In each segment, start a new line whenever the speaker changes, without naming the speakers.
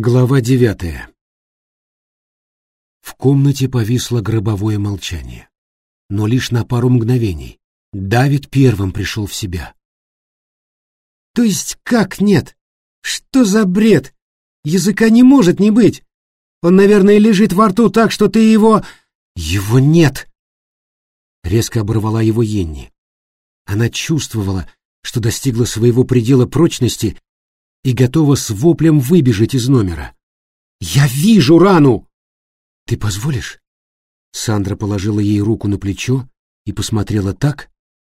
Глава девятая В комнате повисло гробовое молчание. Но лишь на пару мгновений. Давид первым пришел в себя.
«То есть как нет? Что за бред? Языка не может не быть. Он, наверное, лежит во рту так, что ты его...»
«Его нет!» Резко оборвала его Йенни. Она чувствовала, что достигла своего предела прочности и готова с воплем выбежать из номера. «Я вижу рану!» «Ты позволишь?» Сандра положила ей руку на плечо и посмотрела так,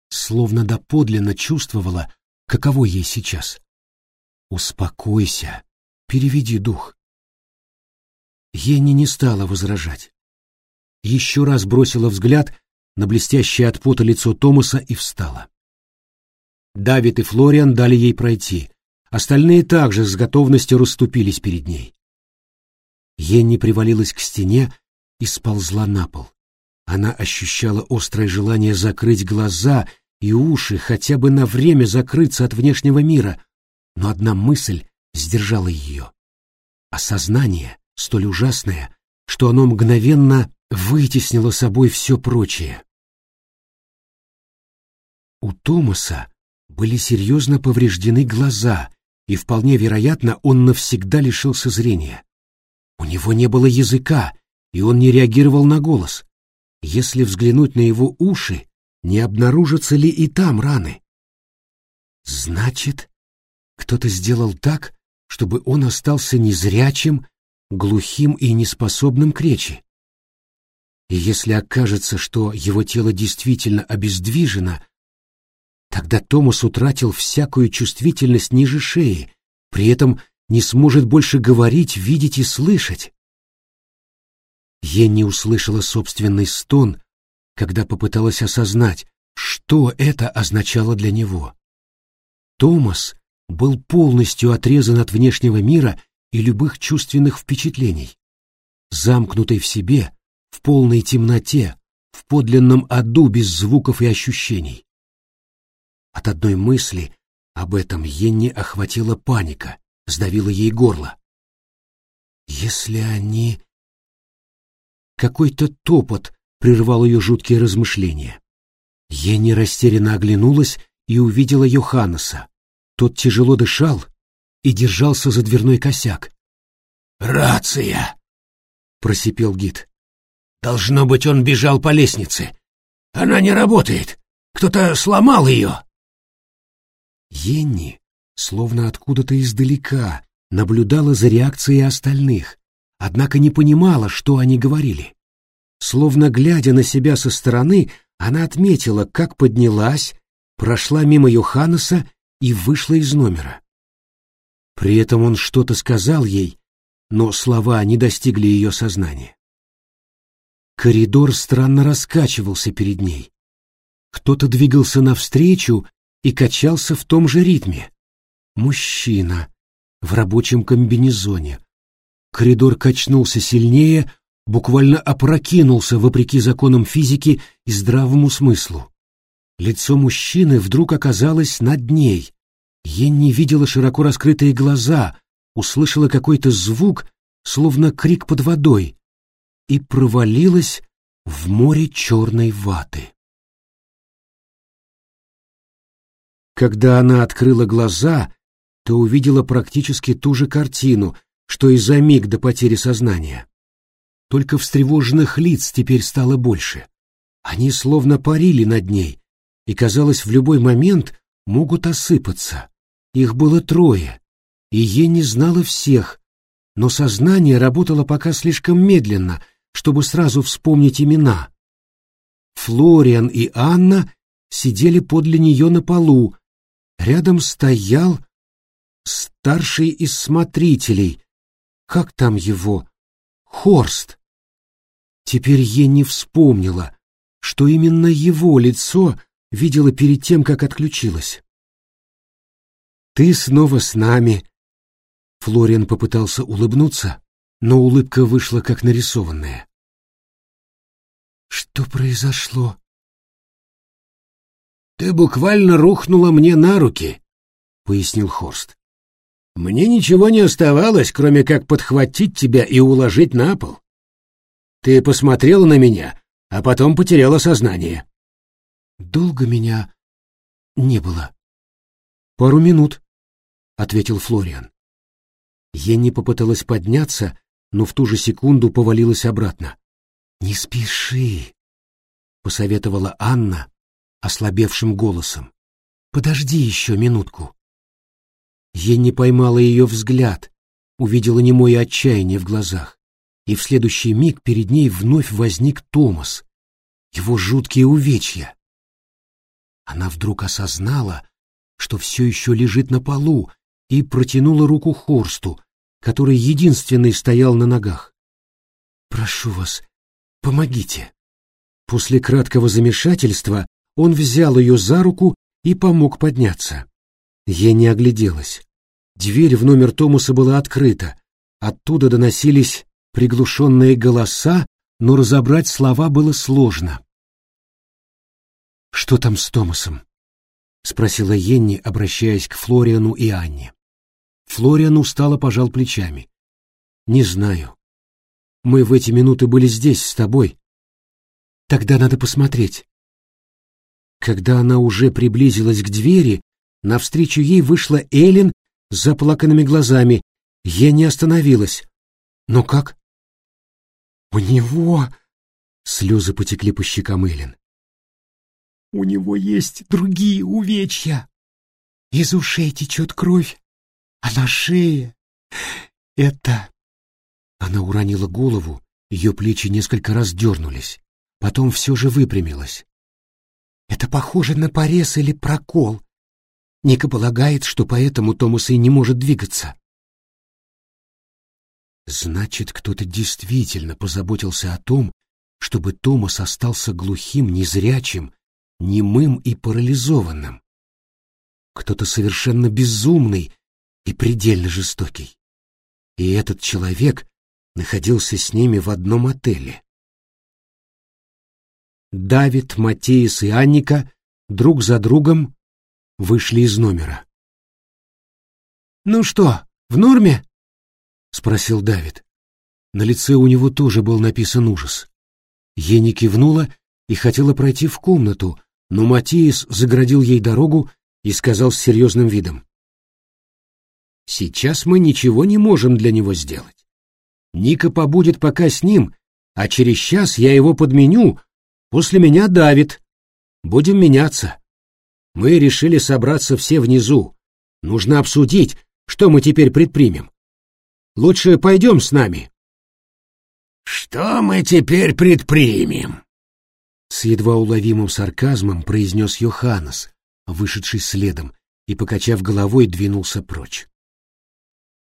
словно доподлинно чувствовала, каково ей сейчас. «Успокойся, переведи дух». Ени не стала возражать. Еще раз бросила взгляд на блестящее от пота лицо Томаса и встала. Давид и Флориан дали ей пройти, Остальные также с готовностью расступились перед ней. Енни привалилась к стене и сползла на пол. Она ощущала острое желание закрыть глаза и уши, хотя бы на время закрыться от внешнего мира, но одна мысль сдержала ее. Осознание, столь ужасное, что оно мгновенно вытеснило собой все прочее. У Томаса были серьезно повреждены глаза, и вполне вероятно, он навсегда лишился зрения. У него не было языка, и он не реагировал на голос. Если взглянуть на его уши, не обнаружатся ли и там раны? Значит, кто-то сделал так, чтобы он остался незрячим, глухим и неспособным к речи. И если окажется, что его тело действительно обездвижено, Тогда Томас утратил всякую чувствительность ниже шеи, при этом не сможет больше говорить, видеть и слышать. Енни услышала собственный стон, когда попыталась осознать, что это означало для него. Томас был полностью отрезан от внешнего мира и любых чувственных впечатлений. Замкнутый в себе, в полной темноте, в подлинном аду без звуков и ощущений. От одной мысли об этом Енни охватила паника, сдавила ей горло. Если они... Какой-то топот прервал ее жуткие размышления. Енни растерянно оглянулась и увидела Йоханнеса. Тот тяжело дышал и держался за дверной косяк.
«Рация!» — просипел гид.
«Должно быть, он бежал по лестнице.
Она не работает. Кто-то сломал ее».
Енни, словно откуда-то издалека, наблюдала за реакцией остальных, однако не понимала, что они говорили. Словно глядя на себя со стороны, она отметила, как поднялась, прошла мимо Йоханнеса и вышла из номера. При этом он что-то сказал ей, но слова не достигли ее сознания. Коридор странно раскачивался перед ней. Кто-то двигался навстречу и качался в том же ритме. Мужчина в рабочем комбинезоне. Коридор качнулся сильнее, буквально опрокинулся вопреки законам физики и здравому смыслу. Лицо мужчины вдруг оказалось над ней. Енни видела широко раскрытые глаза, услышала какой-то звук, словно крик под водой, и провалилась в море черной ваты. Когда она открыла глаза, то увидела практически ту же картину, что и за миг до потери сознания. Только встревоженных лиц теперь стало больше. Они словно парили над ней, и, казалось, в любой момент могут осыпаться. Их было трое, и ей не знала всех, но сознание работало пока слишком медленно, чтобы сразу вспомнить имена. Флориан и Анна сидели подле нее на полу, Рядом стоял старший из смотрителей. Как там его? Хорст. Теперь ей не вспомнила, что именно его лицо видела перед тем, как отключилась. «Ты снова с нами!» Флориан попытался улыбнуться, но улыбка вышла как нарисованная. «Что произошло?»
«Ты буквально рухнула мне на руки», — пояснил Хорст. Мне ничего не оставалось, кроме как подхватить тебя и уложить на пол. Ты посмотрела на меня, а потом потеряла сознание.
Долго меня не было. Пару минут, ответил Флориан. Енни попыталась подняться, но в ту же секунду повалилась обратно. Не спеши, посоветовала Анна ослабевшим голосом. Подожди еще минутку. Енни поймала ее взгляд, увидела немое отчаяние в глазах, и в следующий миг перед ней вновь возник Томас, его жуткие увечья. Она вдруг осознала, что все еще лежит на полу, и протянула руку Хорсту, который единственный стоял на ногах. «Прошу вас, помогите». После краткого замешательства он взял ее за руку и помог подняться. Я не огляделась. Дверь в номер Томаса была открыта. Оттуда доносились приглушенные голоса, но разобрать слова было сложно. «Что там с Томасом?» — спросила Енни, обращаясь к Флориану и Анне. Флориан устало пожал плечами. «Не знаю. Мы в эти минуты были здесь, с тобой. Тогда надо посмотреть». Когда она уже приблизилась к двери, навстречу ей вышла Эллен с заплаканными глазами. Я не остановилась. «Но как?» «У него...» Слезы потекли по щекам Эллен. «У него есть другие увечья. Из ушей течет кровь, а на шее... Это...» Она уронила голову, ее плечи несколько раз дернулись, потом все же выпрямилась. «Это похоже на порез или прокол. Ника полагает, что поэтому Томас и не может двигаться». Значит, кто-то действительно позаботился о том, чтобы Томас остался глухим, незрячим, немым и парализованным. Кто-то совершенно безумный и предельно жестокий. И этот человек находился с ними в одном отеле. Давид, Матеис и Анника друг за другом вышли из номера. «Ну что, в норме?» — спросил Давид. На лице у него тоже был написан ужас. Ени кивнула и хотела пройти в комнату, но Матиас заградил ей дорогу и сказал с серьезным видом. «Сейчас мы ничего не можем для него сделать. Ника побудет пока с ним, а через час я его подменю, после меня Давид. Будем меняться. Мы решили собраться все внизу. Нужно обсудить, что мы теперь предпримем. Лучше пойдем с нами.
Что мы теперь предпримем?
С едва уловимым сарказмом произнес Йоханнес, вышедший следом, и, покачав головой, двинулся прочь.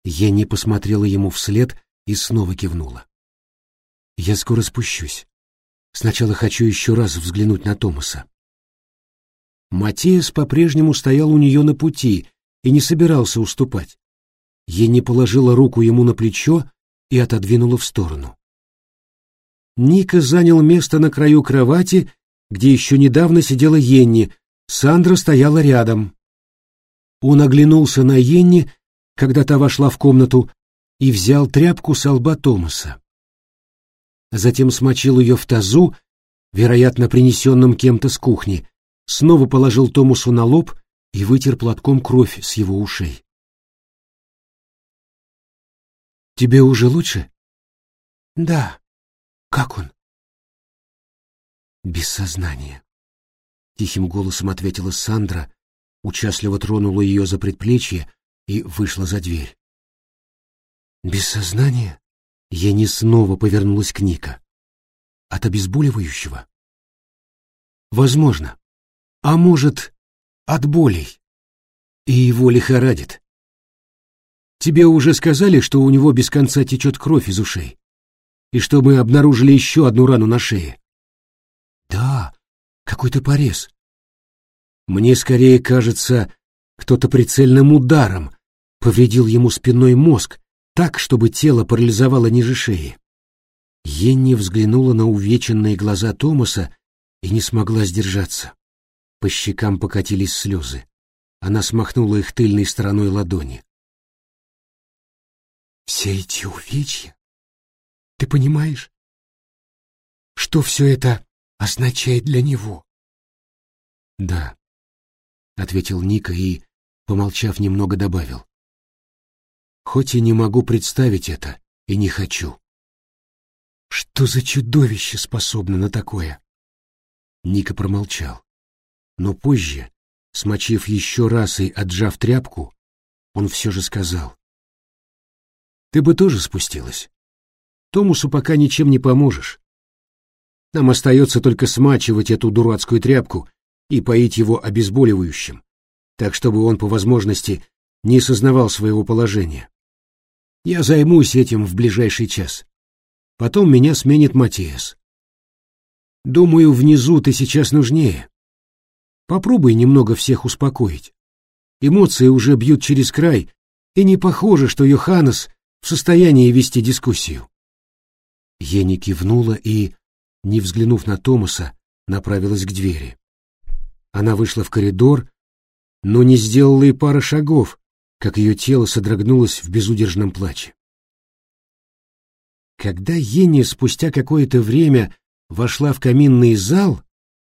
Я не посмотрела ему вслед и снова кивнула. Я скоро спущусь. Сначала хочу еще раз взглянуть на Томаса. Матиас по-прежнему стоял у нее на пути и не собирался уступать. Енни положила руку ему на плечо и отодвинула в сторону. Ника занял место на краю кровати, где еще недавно сидела Енни, Сандра стояла рядом. Он оглянулся на Енни, когда та вошла в комнату, и взял тряпку с лба Томаса. Затем смочил ее в тазу, вероятно, принесенном кем-то с кухни, снова положил Томасу на лоб и вытер платком кровь с его ушей. Тебе уже лучше? Да. Как он? Без сознания. Тихим голосом ответила Сандра, участливо тронула ее за предплечье и вышла за дверь. Без сознания? Я не снова повернулась к Ника. От обезболивающего? Возможно. А может, от болей. И его лихорадит. Тебе уже сказали, что у него без конца течет кровь из ушей? И что мы обнаружили еще одну рану на шее? Да, какой-то порез. Мне скорее кажется, кто-то прицельным ударом повредил ему спинной мозг так, чтобы тело парализовало ниже шеи. Енни взглянула на увеченные глаза Томаса и не смогла сдержаться. По щекам покатились слезы. Она смахнула их тыльной стороной ладони.
Все эти увечья? Ты понимаешь, что все это означает для него?
Да, — ответил Ника и, помолчав немного, добавил. Хоть и не могу представить это, и не хочу.
Что за чудовище способно на такое?
Ника промолчал. Но позже, смочив еще раз и отжав тряпку, он все же сказал. Ты бы тоже спустилась. Томусу пока ничем не поможешь. Нам остается только смачивать эту дурацкую тряпку и поить его обезболивающим, так чтобы он по возможности не сознавал своего положения. Я займусь этим в ближайший час. Потом меня сменит Матиас. Думаю, внизу ты сейчас нужнее. Попробуй немного всех успокоить. Эмоции уже бьют через край, и не похоже, что Йоханнес в состоянии вести дискуссию. Ени кивнула и, не взглянув на Томаса, направилась к двери. Она вышла в коридор, но не сделала и пары шагов, как ее тело содрогнулось в безудержном плаче. Когда Ени спустя какое-то время вошла в каминный зал,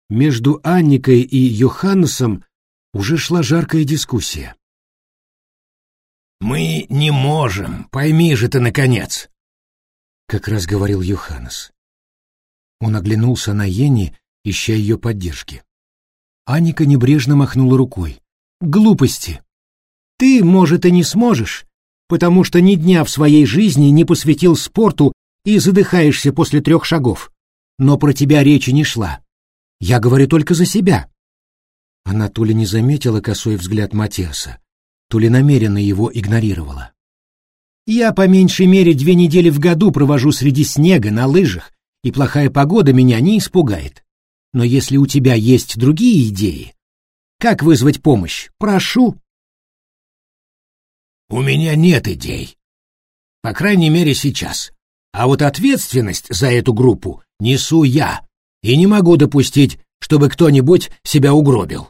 между Анникой и Йоханнесом уже шла жаркая дискуссия.
«Мы не можем, пойми же ты, наконец!»
Как раз говорил Йоханнес. Он оглянулся на Ени, ища ее поддержки. Анника небрежно махнула рукой. «Глупости! Ты, может, и не сможешь, потому что ни дня в своей жизни не посвятил спорту и задыхаешься после трех шагов. Но про тебя речи не шла. Я говорю только за себя. Она то ли не заметила косой взгляд Матиаса, то ли намеренно его игнорировала. Я по меньшей мере две недели в году провожу среди снега на лыжах, и плохая погода меня не испугает. Но если у тебя есть другие идеи, как вызвать помощь, прошу.
У меня нет идей. По крайней мере, сейчас. А вот ответственность за эту группу несу я, и не могу допустить, чтобы кто-нибудь себя угробил.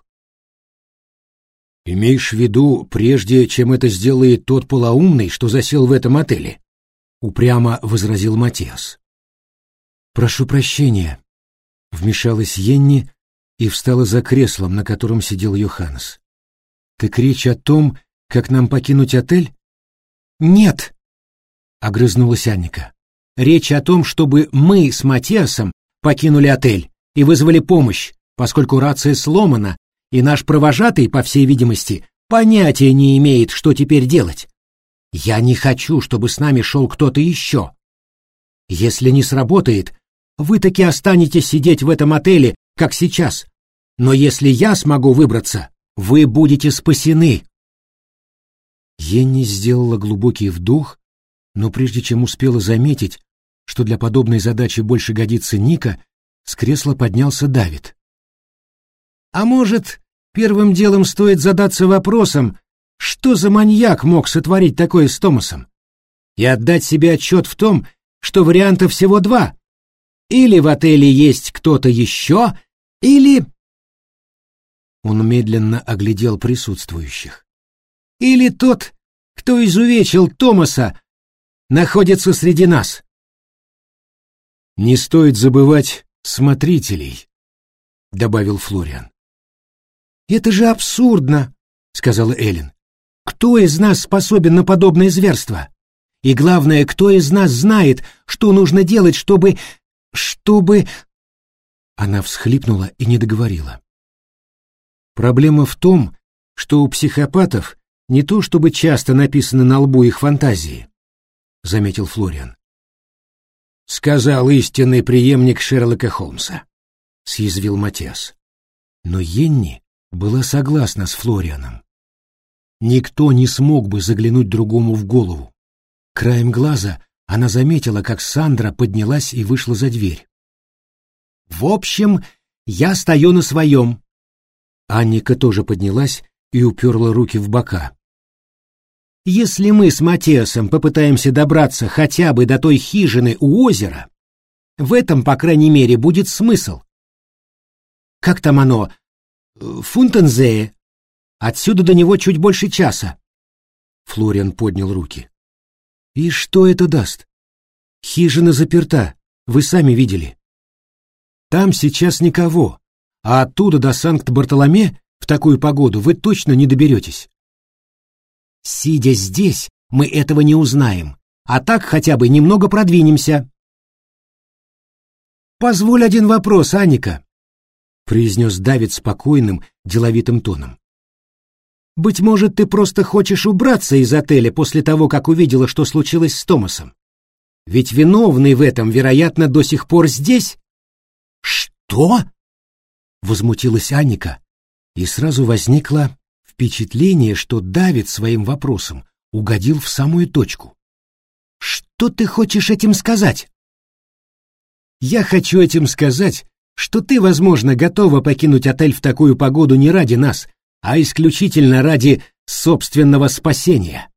Имеешь в виду, прежде чем это сделает тот полоумный, что засел в этом отеле? Упрямо возразил Матиас. Прошу прощения. Вмешалась Йенни и встала за креслом, на котором сидел Йоханнес. Так речь о том, как нам покинуть отель? Нет, огрызнулась Анника. Речь о том, чтобы мы с Матиасом покинули отель и вызвали помощь, поскольку рация сломана, и наш провожатый, по всей видимости, понятия не имеет, что теперь делать. Я не хочу, чтобы с нами шел кто-то еще. Если не сработает, вы таки останетесь сидеть в этом отеле, как сейчас. Но если я смогу выбраться, вы будете спасены. Енни сделала глубокий вдох, но прежде чем успела заметить, что для подобной задачи больше годится Ника, с кресла поднялся Давид. «А может, первым делом стоит задаться вопросом, что за маньяк мог сотворить такое с Томасом? И отдать себе отчет в том, что вариантов всего два. Или в отеле есть кто-то еще, или...» Он медленно оглядел присутствующих. «Или тот, кто изувечил Томаса, находится среди нас. Не стоит забывать смотрителей, добавил Флориан. Это же абсурдно, сказала Эллен. Кто из нас способен на подобное зверство? И главное, кто из нас знает, что нужно делать, чтобы... чтобы... Она всхлипнула и не договорила. Проблема в том, что у психопатов не то чтобы часто написаны на лбу их фантазии, — заметил Флориан. «Сказал истинный преемник Шерлока Холмса», — съязвил Матиас. Но Йенни была согласна с Флорианом. Никто не смог бы заглянуть другому в голову. Краем глаза она заметила, как Сандра поднялась и вышла за дверь. «В общем, я стою на своем». Анника тоже поднялась и уперла руки в бока. Если мы с Матиасом попытаемся добраться хотя бы до той хижины у озера, в этом, по крайней мере, будет смысл. Как там оно? Фунтензее. Отсюда до него чуть больше часа. Флориан поднял руки. И что это даст? Хижина заперта, вы сами видели. Там сейчас никого, а оттуда до Санкт-Бартоломе в такую погоду вы точно не доберетесь. Сидя здесь, мы этого не узнаем, а так хотя бы немного продвинемся. «Позволь один вопрос, Аника», — произнес Давид спокойным, деловитым тоном. «Быть может, ты просто хочешь убраться из отеля после того, как увидела, что случилось с Томасом? Ведь виновный в этом, вероятно, до сих пор здесь?» «Что?» — возмутилась Аника, и сразу возникло впечатление, что Давид своим вопросом угодил в самую точку. «Что ты хочешь этим сказать?» «Я хочу этим сказать, что ты, возможно, готова покинуть отель в такую погоду не ради нас, а исключительно ради собственного спасения».